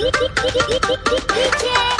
DJ